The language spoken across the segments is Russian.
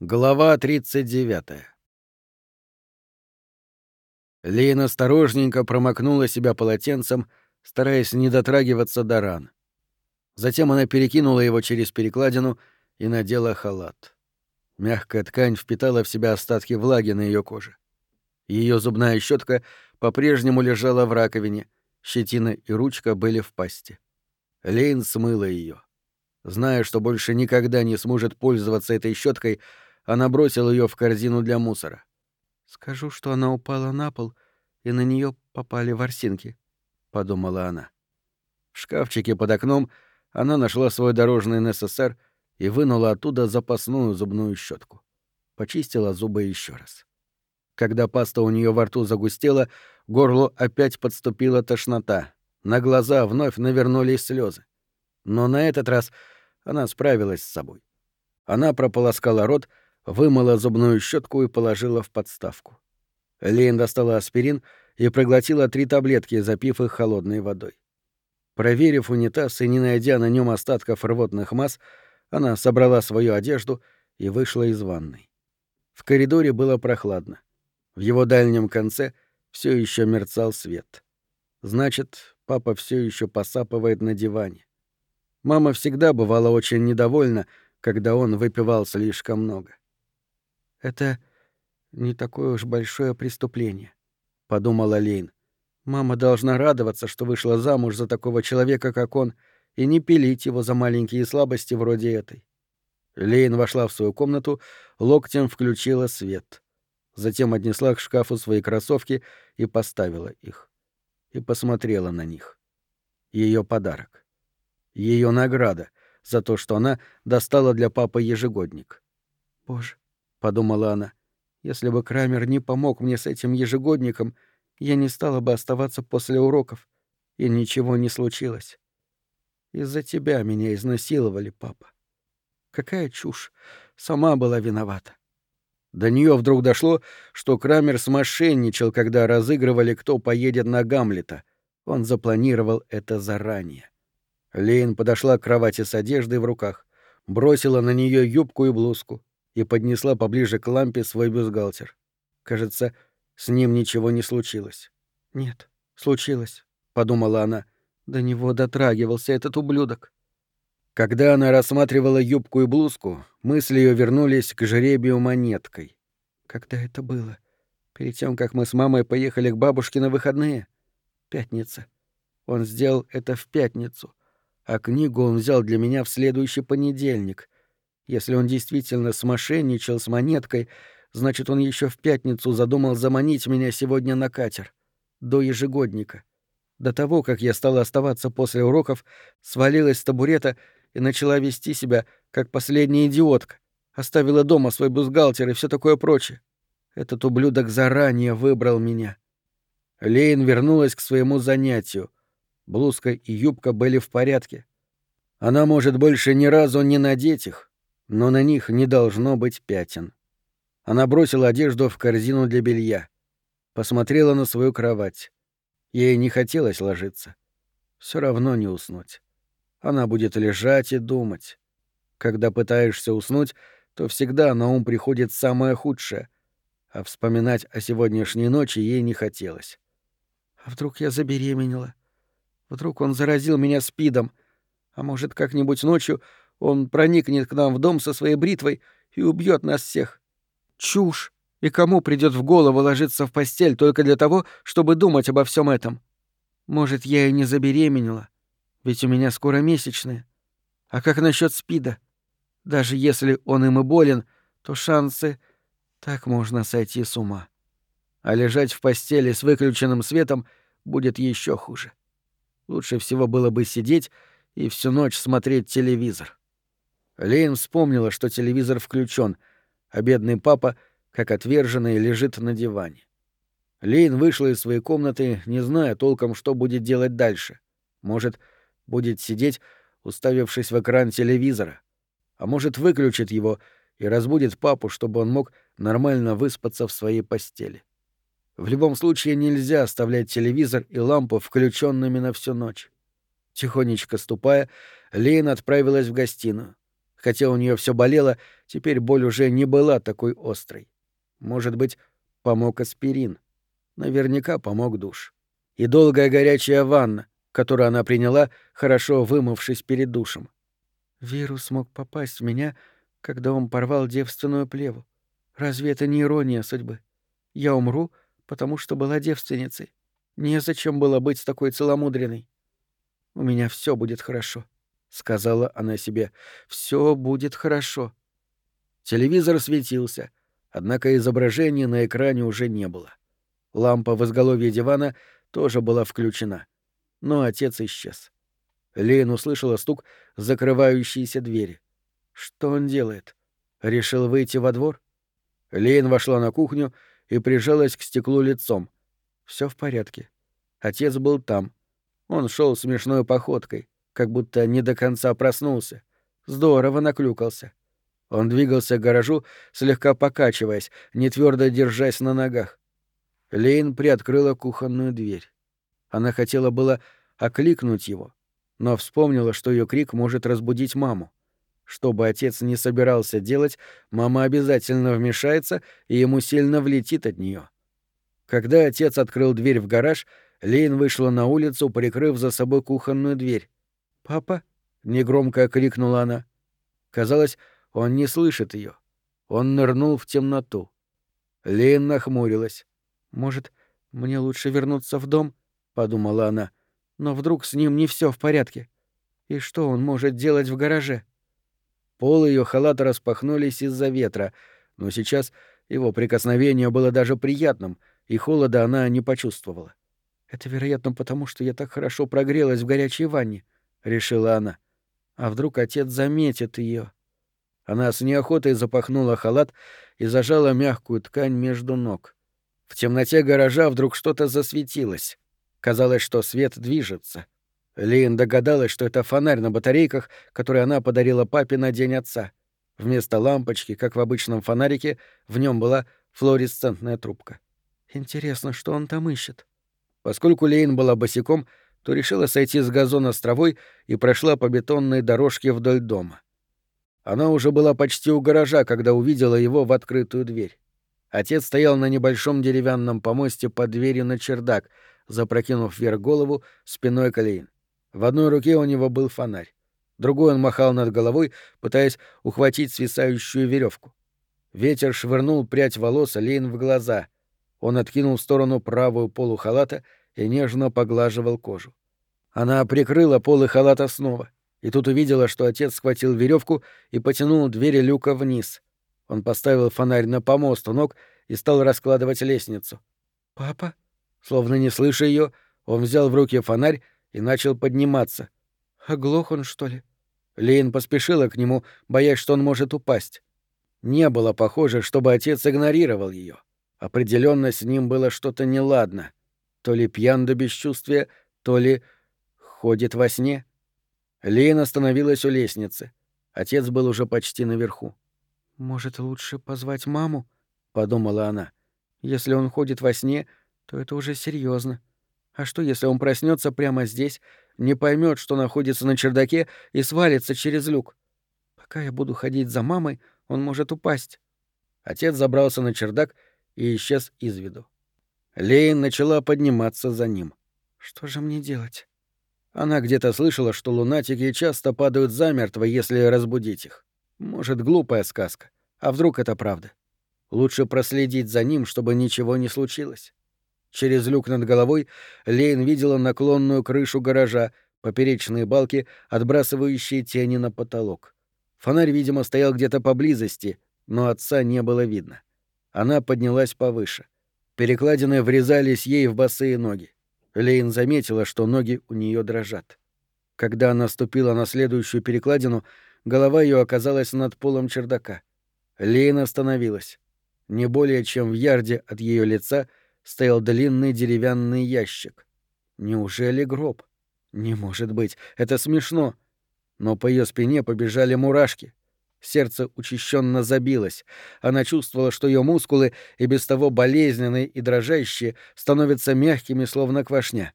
Глава 39. Лейн осторожненько промокнула себя полотенцем, стараясь не дотрагиваться до ран. Затем она перекинула его через перекладину и надела халат. Мягкая ткань впитала в себя остатки влаги на ее коже. Ее зубная щетка по-прежнему лежала в раковине, щетина и ручка были в пасти. Лейн смыла ее. Зная, что больше никогда не сможет пользоваться этой щеткой, она бросила ее в корзину для мусора. Скажу, что она упала на пол, и на нее попали ворсинки, подумала она. В шкафчике под окном она нашла свой дорожный НССР и вынула оттуда запасную зубную щетку. Почистила зубы еще раз. Когда паста у нее во рту загустела, горлу опять подступила тошнота. На глаза вновь навернулись слезы. Но на этот раз она справилась с собой. Она прополоскала рот, вымыла зубную щетку и положила в подставку. Лейн достала аспирин и проглотила три таблетки, запив их холодной водой. Проверив унитаз и не найдя на нем остатков рвотных масс, она собрала свою одежду и вышла из ванной. В коридоре было прохладно. В его дальнем конце все еще мерцал свет. Значит, папа все еще посапывает на диване. Мама всегда бывала очень недовольна, когда он выпивал слишком много. Это не такое уж большое преступление, подумала Лейн. Мама должна радоваться, что вышла замуж за такого человека, как он, и не пилить его за маленькие слабости вроде этой. Лейн вошла в свою комнату, локтем включила свет. Затем отнесла к шкафу свои кроссовки и поставила их. И посмотрела на них. Ее подарок. Ее награда за то, что она достала для папы ежегодник. Боже, подумала она. Если бы Крамер не помог мне с этим ежегодником, я не стала бы оставаться после уроков, и ничего не случилось. Из-за тебя меня изнасиловали, папа. Какая чушь. Сама была виновата. До нее вдруг дошло, что Крамер смошенничал, когда разыгрывали, кто поедет на Гамлета. Он запланировал это заранее. Лейн подошла к кровати с одеждой в руках, бросила на нее юбку и блузку, и поднесла поближе к лампе свой бюстгальтер. Кажется, с ним ничего не случилось. «Нет, случилось», — подумала она. До него дотрагивался этот ублюдок. Когда она рассматривала юбку и блузку, мысли ее вернулись к жеребию монеткой. Когда это было? Перед тем, как мы с мамой поехали к бабушке на выходные? Пятница. Он сделал это в пятницу. А книгу он взял для меня в следующий понедельник. Если он действительно смошенничал с монеткой, значит, он еще в пятницу задумал заманить меня сегодня на катер. До ежегодника. До того, как я стала оставаться после уроков, свалилась с табурета и начала вести себя, как последняя идиотка. Оставила дома свой бюстгальтер и все такое прочее. Этот ублюдок заранее выбрал меня. Лейн вернулась к своему занятию. Блузка и юбка были в порядке. Она может больше ни разу не надеть их, но на них не должно быть пятен. Она бросила одежду в корзину для белья. Посмотрела на свою кровать. Ей не хотелось ложиться. Все равно не уснуть. Она будет лежать и думать. Когда пытаешься уснуть, то всегда на ум приходит самое худшее, а вспоминать о сегодняшней ночи ей не хотелось. А вдруг я забеременела? Вдруг он заразил меня спидом? А может, как-нибудь ночью он проникнет к нам в дом со своей бритвой и убьет нас всех. Чушь! И кому придет в голову ложиться в постель только для того, чтобы думать обо всем этом? Может, я и не забеременела, ведь у меня скоро месячные. А как насчет спида? Даже если он им и болен, то шансы... Так можно сойти с ума. А лежать в постели с выключенным светом будет еще хуже. Лучше всего было бы сидеть и всю ночь смотреть телевизор. Лейн вспомнила, что телевизор включен, а бедный папа, как отверженный, лежит на диване. Лейн вышла из своей комнаты, не зная толком, что будет делать дальше. Может, будет сидеть, уставившись в экран телевизора. А может, выключит его и разбудит папу, чтобы он мог нормально выспаться в своей постели. В любом случае нельзя оставлять телевизор и лампу включенными на всю ночь. Тихонечко ступая, Лейн отправилась в гостиную. Хотя у нее все болело, теперь боль уже не была такой острой. Может быть, помог аспирин. Наверняка помог душ. И долгая горячая ванна, которую она приняла, хорошо вымывшись перед душем. Вирус мог попасть в меня, когда он порвал девственную плеву. Разве это не ирония судьбы? Я умру, потому что была девственницей. Незачем было быть такой целомудренной. У меня все будет хорошо, сказала она себе. Все будет хорошо. Телевизор светился, однако изображения на экране уже не было. Лампа в изголовье дивана тоже была включена. Но отец исчез. Лейн услышала стук закрывающейся двери. Что он делает? Решил выйти во двор? Лейн вошла на кухню и прижалась к стеклу лицом. Все в порядке. Отец был там. Он шел смешной походкой, как будто не до конца проснулся. Здорово наклюкался. Он двигался к гаражу, слегка покачиваясь, не твердо держась на ногах. Лейн приоткрыла кухонную дверь. Она хотела было окликнуть его, но вспомнила, что ее крик может разбудить маму. Что бы отец не собирался делать, мама обязательно вмешается, и ему сильно влетит от нее. Когда отец открыл дверь в гараж, Лейн вышла на улицу, прикрыв за собой кухонную дверь. «Папа?» — негромко крикнула она. Казалось, он не слышит ее. Он нырнул в темноту. Лейн нахмурилась. «Может, мне лучше вернуться в дом?» — подумала она. «Но вдруг с ним не все в порядке? И что он может делать в гараже?» Полы ее халата распахнулись из-за ветра, но сейчас его прикосновение было даже приятным, и холода она не почувствовала. «Это, вероятно, потому что я так хорошо прогрелась в горячей ванне», — решила она. «А вдруг отец заметит ее? Она с неохотой запахнула халат и зажала мягкую ткань между ног. В темноте гаража вдруг что-то засветилось. Казалось, что свет движется. Лин догадалась, что это фонарь на батарейках, который она подарила папе на День отца. Вместо лампочки, как в обычном фонарике, в нем была флуоресцентная трубка. Интересно, что он там ищет? Поскольку Лейн была босиком, то решила сойти с газона с травой и прошла по бетонной дорожке вдоль дома. Она уже была почти у гаража, когда увидела его в открытую дверь. Отец стоял на небольшом деревянном помосте под дверью на чердак, запрокинув вверх голову спиной к Лейн. В одной руке у него был фонарь. Другой он махал над головой, пытаясь ухватить свисающую веревку. Ветер швырнул прядь волос Лейн в глаза. Он откинул в сторону правую полу халата и нежно поглаживал кожу. Она прикрыла полы халата снова, и тут увидела, что отец схватил веревку и потянул двери люка вниз. Он поставил фонарь на помост у ног и стал раскладывать лестницу. «Папа?» Словно не слыша ее, он взял в руки фонарь и начал подниматься. Оглох он, что ли? Лейн поспешила к нему, боясь, что он может упасть. Не было похоже, чтобы отец игнорировал ее. Определенно с ним было что-то неладно. То ли пьян до бесчувствия, то ли ходит во сне. Лейн остановилась у лестницы. Отец был уже почти наверху. «Может, лучше позвать маму?» — подумала она. «Если он ходит во сне, то это уже серьезно. А что, если он проснется прямо здесь, не поймет, что находится на чердаке, и свалится через люк? Пока я буду ходить за мамой, он может упасть. Отец забрался на чердак и исчез из виду. Лейн начала подниматься за ним. Что же мне делать? Она где-то слышала, что лунатики часто падают замертво, если разбудить их. Может, глупая сказка. А вдруг это правда? Лучше проследить за ним, чтобы ничего не случилось. Через люк над головой Лейн видела наклонную крышу гаража, поперечные балки, отбрасывающие тени на потолок. Фонарь, видимо, стоял где-то поблизости, но отца не было видно. Она поднялась повыше. Перекладины врезались ей в босые ноги. Лейн заметила, что ноги у нее дрожат. Когда она ступила на следующую перекладину, голова ее оказалась над полом чердака. Лейн остановилась. Не более чем в ярде от ее лица — стоял длинный деревянный ящик. Неужели гроб? Не может быть, это смешно. Но по ее спине побежали мурашки. Сердце учащенно забилось. Она чувствовала, что ее мускулы, и без того болезненные и дрожащие, становятся мягкими, словно квашня.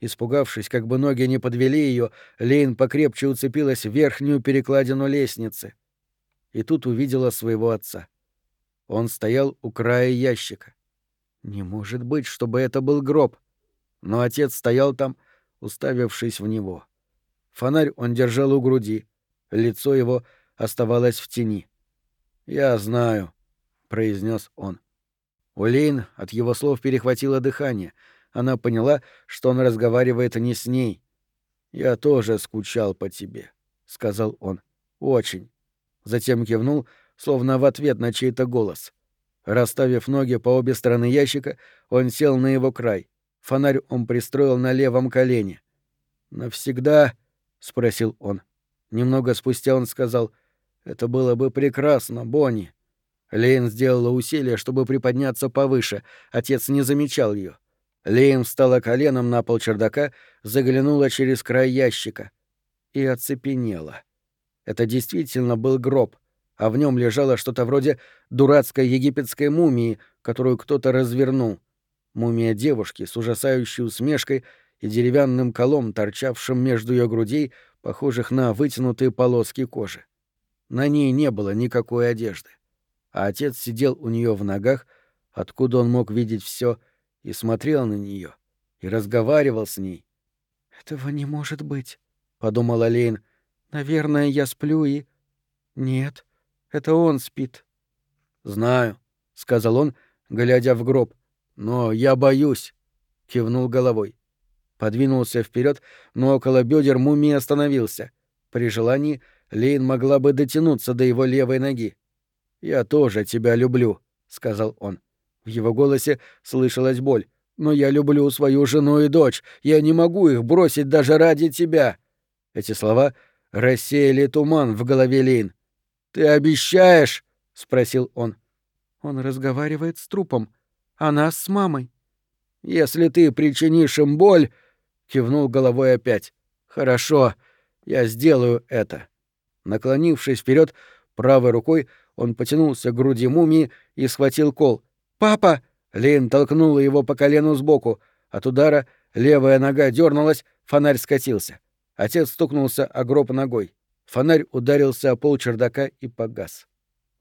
Испугавшись, как бы ноги не подвели ее, Лейн покрепче уцепилась в верхнюю перекладину лестницы. и тут увидела своего отца. Он стоял у края ящика. Не может быть, чтобы это был гроб. Но отец стоял там, уставившись в него. Фонарь он держал у груди, лицо его оставалось в тени. «Я знаю», — произнес он. Улейн от его слов перехватило дыхание. Она поняла, что он разговаривает не с ней. «Я тоже скучал по тебе», — сказал он. «Очень». Затем кивнул, словно в ответ на чей-то голос. Расставив ноги по обе стороны ящика, он сел на его край. Фонарь он пристроил на левом колене. «Навсегда?» — спросил он. Немного спустя он сказал, «Это было бы прекрасно, Бонни». Лейн сделала усилие, чтобы приподняться повыше. Отец не замечал ее. Лейн встала коленом на пол чердака, заглянула через край ящика и оцепенела. Это действительно был гроб, а в нем лежало что-то вроде дурацкой египетской мумии, которую кто-то развернул. Мумия девушки с ужасающей усмешкой и деревянным колом, торчавшим между ее грудей, похожих на вытянутые полоски кожи. На ней не было никакой одежды а отец сидел у нее в ногах, откуда он мог видеть все, и смотрел на нее, и разговаривал с ней. «Этого не может быть», — подумала Лейн. «Наверное, я сплю и...» «Нет, это он спит». «Знаю», — сказал он, глядя в гроб. «Но я боюсь», — кивнул головой. Подвинулся вперед, но около бедер мумии остановился. При желании Лейн могла бы дотянуться до его левой ноги. «Я тоже тебя люблю», — сказал он. В его голосе слышалась боль. «Но я люблю свою жену и дочь. Я не могу их бросить даже ради тебя». Эти слова рассеяли туман в голове Лейн. «Ты обещаешь?» — спросил он. «Он разговаривает с трупом, а нас с мамой». «Если ты причинишь им боль...» — кивнул головой опять. «Хорошо, я сделаю это». Наклонившись вперед, правой рукой он потянулся к груди мумии и схватил кол. «Папа!» Лейн толкнула его по колену сбоку. От удара левая нога дернулась, фонарь скатился. Отец стукнулся о гроб ногой. Фонарь ударился о пол чердака и погас.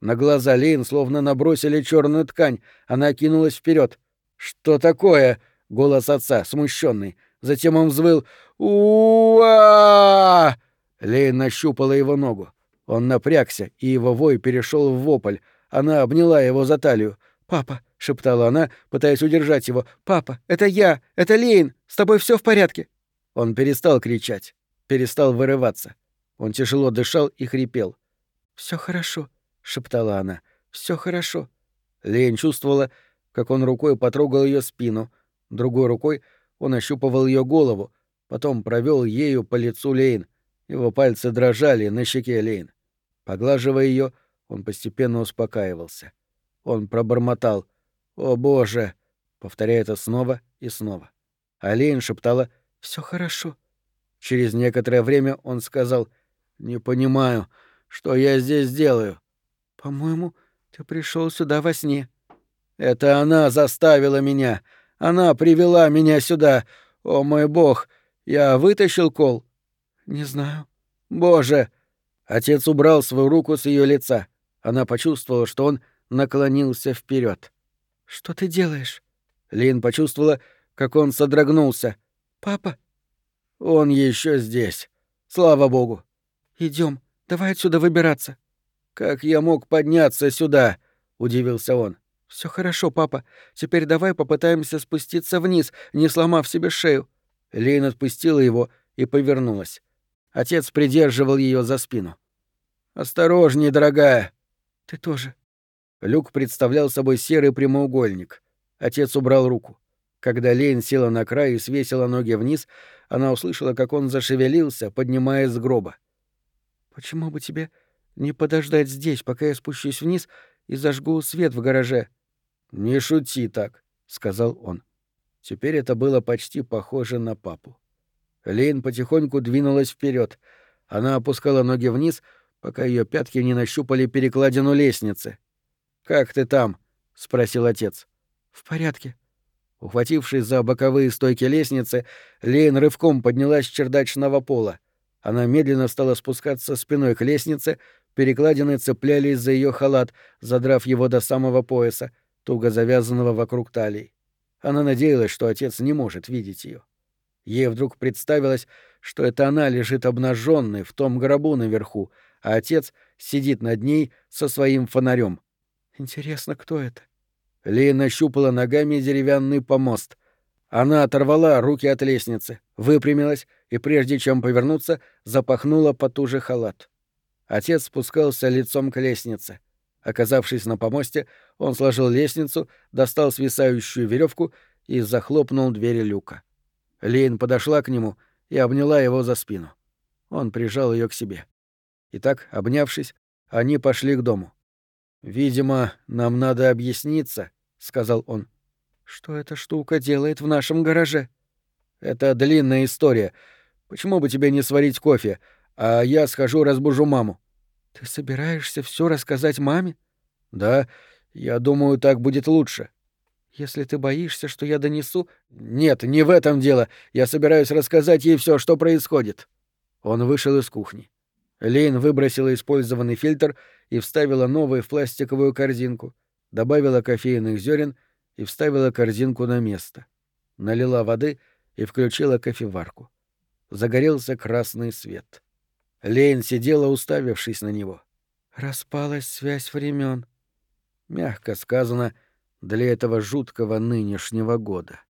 На глаза Лейн словно набросили черную ткань. Она кинулась вперед. «Что такое?» — голос отца, смущенный. Затем он взвыл «У-а!» Лейн нащупала его ногу. Он напрягся, и его вой перешел в вопль. Она обняла его за талию. «Папа!» — шептала она, пытаясь удержать его. «Папа! Это я! Это Лейн! С тобой все в порядке!» Он перестал кричать, перестал вырываться. Он тяжело дышал и хрипел. Все хорошо», — шептала она. Все хорошо». Лейн чувствовала, как он рукой потрогал ее спину, другой рукой он ощупывал ее голову, потом провел ею по лицу Лейн. Его пальцы дрожали на щеке Лейн. Поглаживая ее, он постепенно успокаивался. Он пробормотал «О, Боже!», повторяя это снова и снова. Алейн шептала «Все хорошо». Через некоторое время он сказал «Не понимаю, что я здесь делаю?» «По-моему, ты пришел сюда во сне». «Это она заставила меня. Она привела меня сюда. О мой бог, я вытащил кол?» «Не знаю». «Боже, Отец убрал свою руку с ее лица. Она почувствовала, что он наклонился вперед. «Что ты делаешь?» Лин почувствовала, как он содрогнулся. «Папа?» «Он еще здесь. Слава богу». Идем, давай отсюда выбираться». «Как я мог подняться сюда?» — удивился он. Все хорошо, папа. Теперь давай попытаемся спуститься вниз, не сломав себе шею». Лин отпустила его и повернулась. Отец придерживал ее за спину. «Осторожнее, дорогая!» «Ты тоже». Люк представлял собой серый прямоугольник. Отец убрал руку. Когда Лейн села на край и свесила ноги вниз, она услышала, как он зашевелился, поднимаясь с гроба. «Почему бы тебе не подождать здесь, пока я спущусь вниз и зажгу свет в гараже?» «Не шути так», — сказал он. Теперь это было почти похоже на папу. Лейн потихоньку двинулась вперед. Она опускала ноги вниз, пока ее пятки не нащупали перекладину лестницы. «Как ты там?» — спросил отец. «В порядке». Ухватившись за боковые стойки лестницы, Лейн рывком поднялась с чердачного пола. Она медленно стала спускаться спиной к лестнице, Перекладины цеплялись за ее халат, задрав его до самого пояса, туго завязанного вокруг талии. Она надеялась, что отец не может видеть ее. Ей вдруг представилось, что это она лежит обнаженной в том гробу наверху, а отец сидит над ней со своим фонарем. Интересно, кто это? Лея нащупала ногами деревянный помост. Она оторвала руки от лестницы, выпрямилась и, прежде чем повернуться, запахнула потуже халат. Отец спускался лицом к лестнице. Оказавшись на помосте, он сложил лестницу, достал свисающую веревку и захлопнул двери люка. Лейн подошла к нему и обняла его за спину. Он прижал ее к себе. Итак, обнявшись, они пошли к дому. «Видимо, нам надо объясниться», — сказал он. «Что эта штука делает в нашем гараже?» «Это длинная история. Почему бы тебе не сварить кофе, а я схожу разбужу маму?» «Ты собираешься все рассказать маме?» «Да, я думаю, так будет лучше». «Если ты боишься, что я донесу...» «Нет, не в этом дело. Я собираюсь рассказать ей все, что происходит». Он вышел из кухни. Лейн выбросила использованный фильтр и вставила новый в пластиковую корзинку, добавила кофейных зерен и вставила корзинку на место. Налила воды и включила кофеварку. Загорелся красный свет. Лейн сидела, уставившись на него. «Распалась связь времен. Мягко сказано, для этого жуткого нынешнего года.